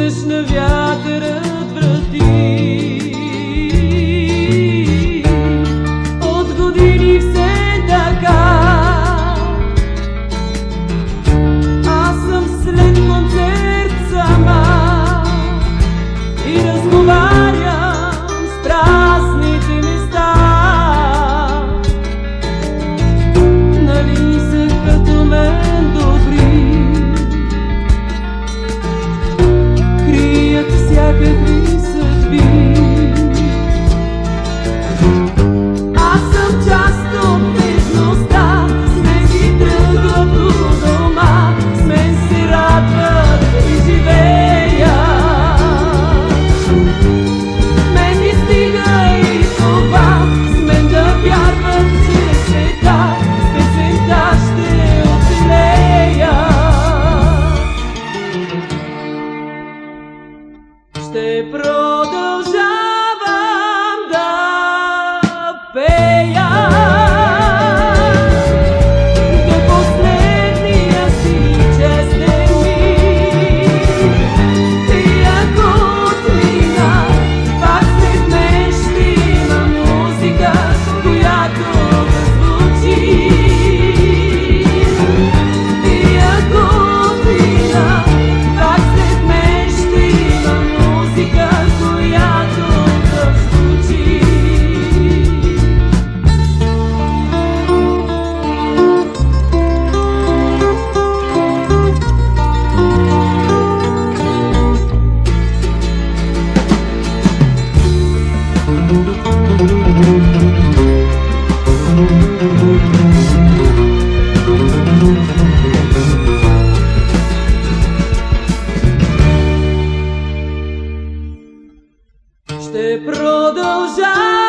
Krishna Vyatara todos já.